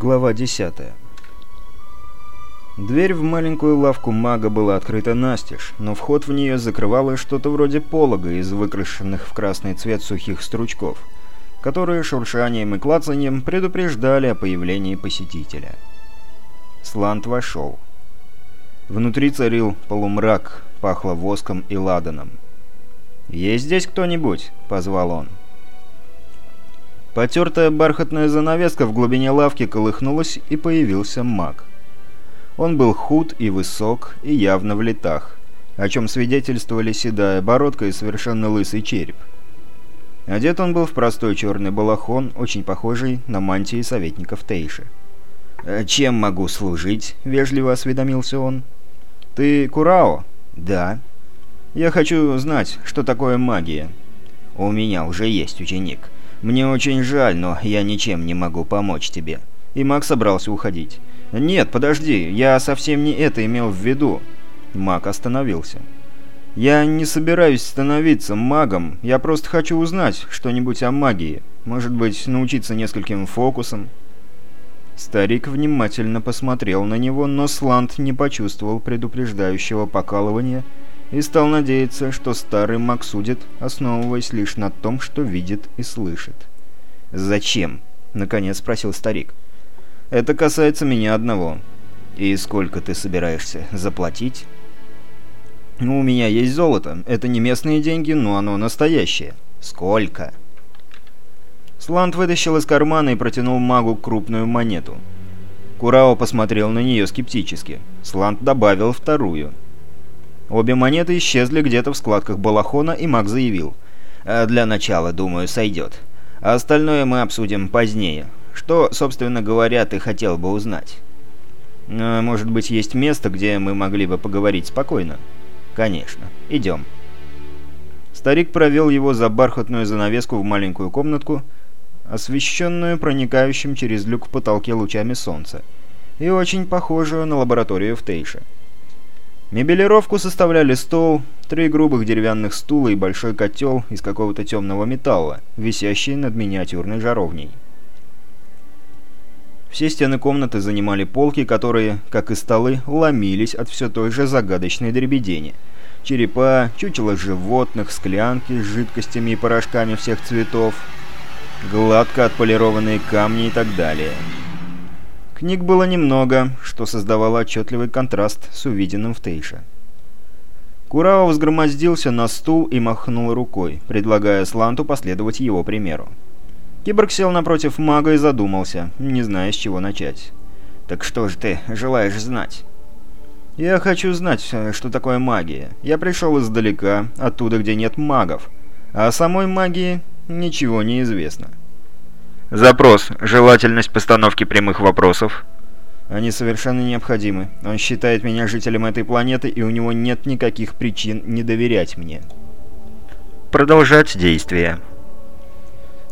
Глава 10 Дверь в маленькую лавку мага была открыта настежь, но вход в нее закрывало что-то вроде полога из выкрашенных в красный цвет сухих стручков, которые шуршанием и клацаньем предупреждали о появлении посетителя. Слант вошел. Внутри царил полумрак, пахло воском и ладаном. «Есть здесь кто-нибудь?» — позвал он. Потертая бархатная занавеска в глубине лавки колыхнулась, и появился маг. Он был худ и высок, и явно в летах, о чем свидетельствовали седая бородка и совершенно лысый череп. Одет он был в простой черный балахон, очень похожий на мантии советников Тейши. «Э, «Чем могу служить?» — вежливо осведомился он. «Ты Курао?» «Да». «Я хочу знать, что такое магия». «У меня уже есть ученик». «Мне очень жаль, но я ничем не могу помочь тебе». И Мак собрался уходить. «Нет, подожди, я совсем не это имел в виду». Мак остановился. «Я не собираюсь становиться магом, я просто хочу узнать что-нибудь о магии. Может быть, научиться нескольким фокусам». Старик внимательно посмотрел на него, но Сланд не почувствовал предупреждающего покалывания и стал надеяться, что старый маг судит, основываясь лишь на том, что видит и слышит. «Зачем?» — наконец спросил старик. «Это касается меня одного. И сколько ты собираешься заплатить?» «Ну, у меня есть золото. Это не местные деньги, но оно настоящее. Сколько?» Сланд вытащил из кармана и протянул магу крупную монету. Курао посмотрел на нее скептически. Сланд добавил вторую. Обе монеты исчезли где-то в складках балахона, и маг заявил. «Э, «Для начала, думаю, сойдет. А остальное мы обсудим позднее. Что, собственно говоря, ты хотел бы узнать?» «Э, «Может быть, есть место, где мы могли бы поговорить спокойно?» «Конечно. Идем». Старик провел его за бархатную занавеску в маленькую комнатку, освещенную проникающим через люк в потолке лучами солнца, и очень похожую на лабораторию в Тейше. Мебелировку составляли стол, три грубых деревянных стула и большой котел из какого-то темного металла, висящий над миниатюрной жаровней. Все стены комнаты занимали полки, которые, как и столы, ломились от все той же загадочной дребедени. Черепа, чучело животных, склянки с жидкостями и порошками всех цветов, гладко отполированные камни и так далее. Книг было немного, что создавало отчетливый контраст с увиденным в Тейше. Курао взгромоздился на стул и махнул рукой, предлагая Сланту последовать его примеру. Киборг сел напротив мага и задумался, не зная, с чего начать. «Так что же ты желаешь знать?» «Я хочу знать, что такое магия. Я пришел издалека, оттуда, где нет магов. А о самой магии ничего не известно». Запрос. Желательность постановки прямых вопросов. Они совершенно необходимы. Он считает меня жителем этой планеты, и у него нет никаких причин не доверять мне. Продолжать действие.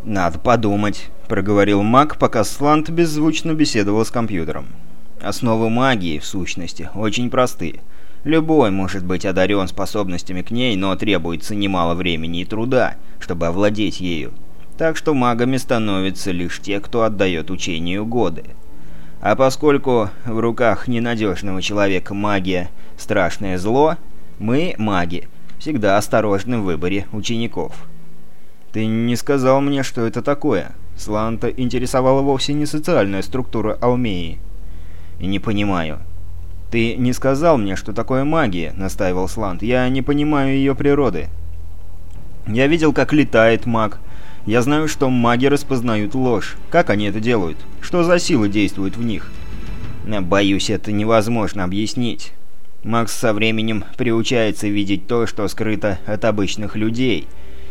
«Надо подумать», — проговорил маг, пока Слант беззвучно беседовал с компьютером. «Основы магии, в сущности, очень простые. Любой может быть одарен способностями к ней, но требуется немало времени и труда, чтобы овладеть ею так что магами становятся лишь те, кто отдает учению годы. А поскольку в руках ненадежного человека магия – страшное зло, мы, маги, всегда осторожны в выборе учеников. Ты не сказал мне, что это такое. Сланта интересовала вовсе не социальная структура Алмеи. Не понимаю. Ты не сказал мне, что такое магия, настаивал Слант. Я не понимаю ее природы. Я видел, как летает маг, я знаю, что маги распознают ложь. Как они это делают? Что за силы действуют в них? Боюсь, это невозможно объяснить. Макс со временем приучается видеть то, что скрыто от обычных людей,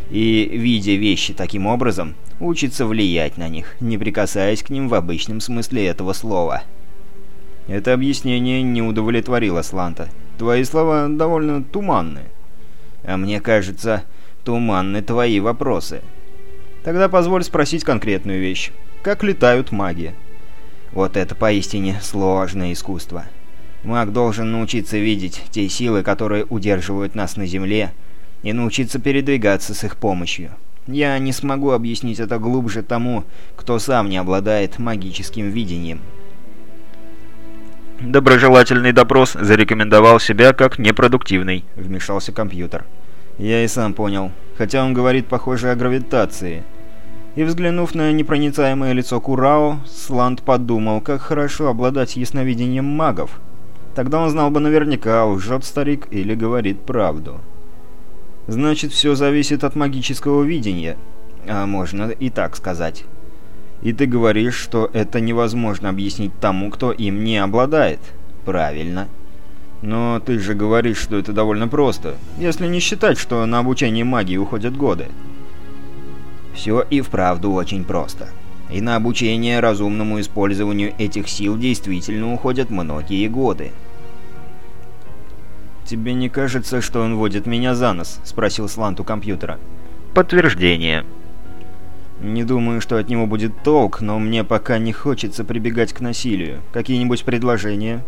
и, видя вещи таким образом, учится влиять на них, не прикасаясь к ним в обычном смысле этого слова. Это объяснение не удовлетворило Сланта. Твои слова довольно туманны. А мне кажется, туманны твои вопросы. Тогда позволь спросить конкретную вещь. Как летают маги? Вот это поистине сложное искусство. Маг должен научиться видеть те силы, которые удерживают нас на Земле, и научиться передвигаться с их помощью. Я не смогу объяснить это глубже тому, кто сам не обладает магическим видением. Доброжелательный допрос зарекомендовал себя как непродуктивный, вмешался компьютер. Я и сам понял, хотя он говорит, похоже, о гравитации. И взглянув на непроницаемое лицо Курао, Сланд подумал, как хорошо обладать ясновидением магов. Тогда он знал бы наверняка, лжет старик или говорит правду. Значит, все зависит от магического видения. А можно и так сказать. И ты говоришь, что это невозможно объяснить тому, кто им не обладает. Правильно. Но ты же говоришь, что это довольно просто, если не считать, что на обучение магии уходят годы. Все и вправду очень просто. И на обучение разумному использованию этих сил действительно уходят многие годы. «Тебе не кажется, что он водит меня за нос?» — спросил Слант у компьютера. «Подтверждение». «Не думаю, что от него будет толк, но мне пока не хочется прибегать к насилию. Какие-нибудь предложения?»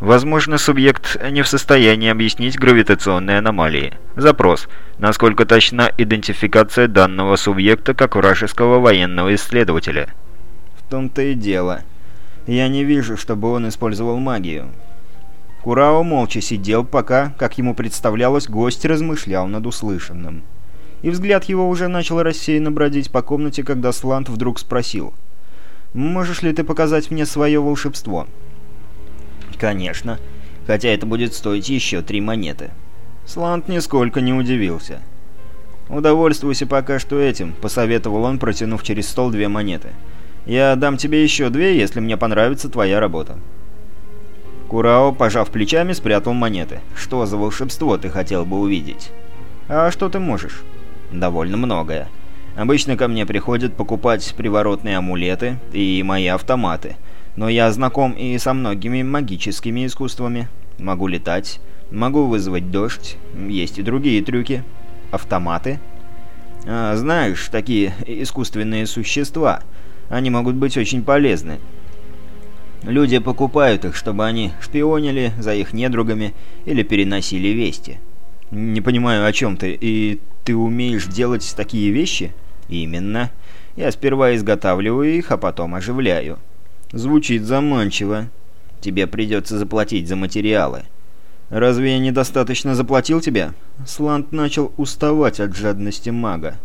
Возможно, субъект не в состоянии объяснить гравитационные аномалии. Запрос. Насколько точна идентификация данного субъекта как вражеского военного исследователя? В том-то и дело. Я не вижу, чтобы он использовал магию. Курао молча сидел, пока, как ему представлялось, гость размышлял над услышанным. И взгляд его уже начал рассеянно бродить по комнате, когда Слант вдруг спросил. «Можешь ли ты показать мне свое волшебство?» «Конечно. Хотя это будет стоить еще три монеты». Слант нисколько не удивился. «Удовольствуйся пока что этим», — посоветовал он, протянув через стол две монеты. «Я дам тебе еще две, если мне понравится твоя работа». Курао, пожав плечами, спрятал монеты. «Что за волшебство ты хотел бы увидеть?» «А что ты можешь?» «Довольно многое. Обычно ко мне приходят покупать приворотные амулеты и мои автоматы. Но я знаком и со многими магическими искусствами. Могу летать, могу вызвать дождь, есть и другие трюки. Автоматы?» а, «Знаешь, такие искусственные существа. Они могут быть очень полезны. Люди покупают их, чтобы они шпионили за их недругами или переносили вести. Не понимаю, о чем ты. И ты умеешь делать такие вещи? Именно. Я сперва изготавливаю их, а потом оживляю. Звучит заманчиво. Тебе придется заплатить за материалы. Разве я недостаточно заплатил тебе? Слант начал уставать от жадности мага.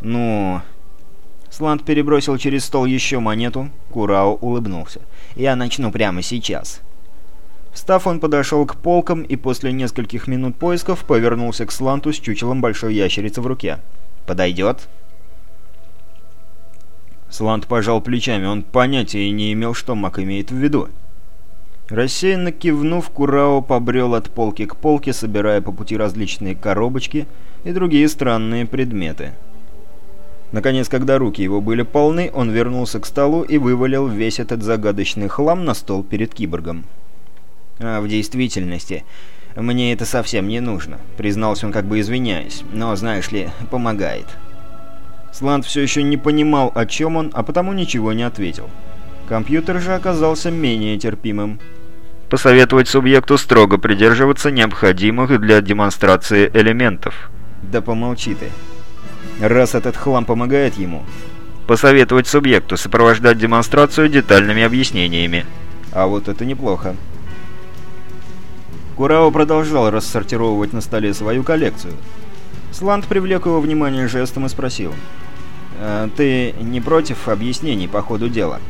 Ну... Слант перебросил через стол еще монету. Курао улыбнулся. Я начну прямо сейчас». Встав, он подошел к полкам и после нескольких минут поисков повернулся к Сланту с чучелом большой ящерицы в руке. «Подойдет?» Слант пожал плечами, он понятия не имел, что Мак имеет в виду. Рассеянно кивнув, Курао побрел от полки к полке, собирая по пути различные коробочки и другие странные предметы. Наконец, когда руки его были полны, он вернулся к столу и вывалил весь этот загадочный хлам на стол перед киборгом. «А в действительности, мне это совсем не нужно», — признался он, как бы извиняясь, «но, знаешь ли, помогает». Сланд все еще не понимал, о чем он, а потому ничего не ответил. Компьютер же оказался менее терпимым. «Посоветовать субъекту строго придерживаться необходимых для демонстрации элементов». «Да помолчи ты», раз этот хлам помогает ему. Посоветовать субъекту сопровождать демонстрацию детальными объяснениями. А вот это неплохо. Курао продолжал рассортировывать на столе свою коллекцию. Сланд привлек его внимание жестом и спросил. «Э, «Ты не против объяснений по ходу дела?»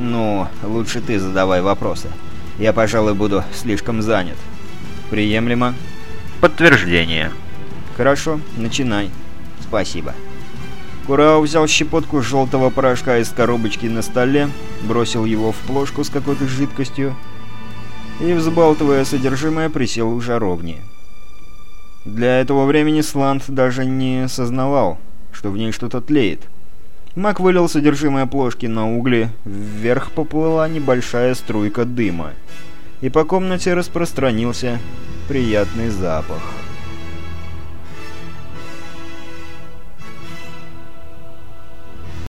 «Ну, лучше ты задавай вопросы. Я, пожалуй, буду слишком занят». «Приемлемо?» «Подтверждение». «Хорошо, начинай». «Спасибо». Курао взял щепотку желтого порошка из коробочки на столе, бросил его в плошку с какой-то жидкостью и, взбалтывая содержимое, присел у жаровни. Для этого времени Сланд даже не сознавал, что в ней что-то тлеет. Мак вылил содержимое плошки на угли, вверх поплыла небольшая струйка дыма, и по комнате распространился приятный запах.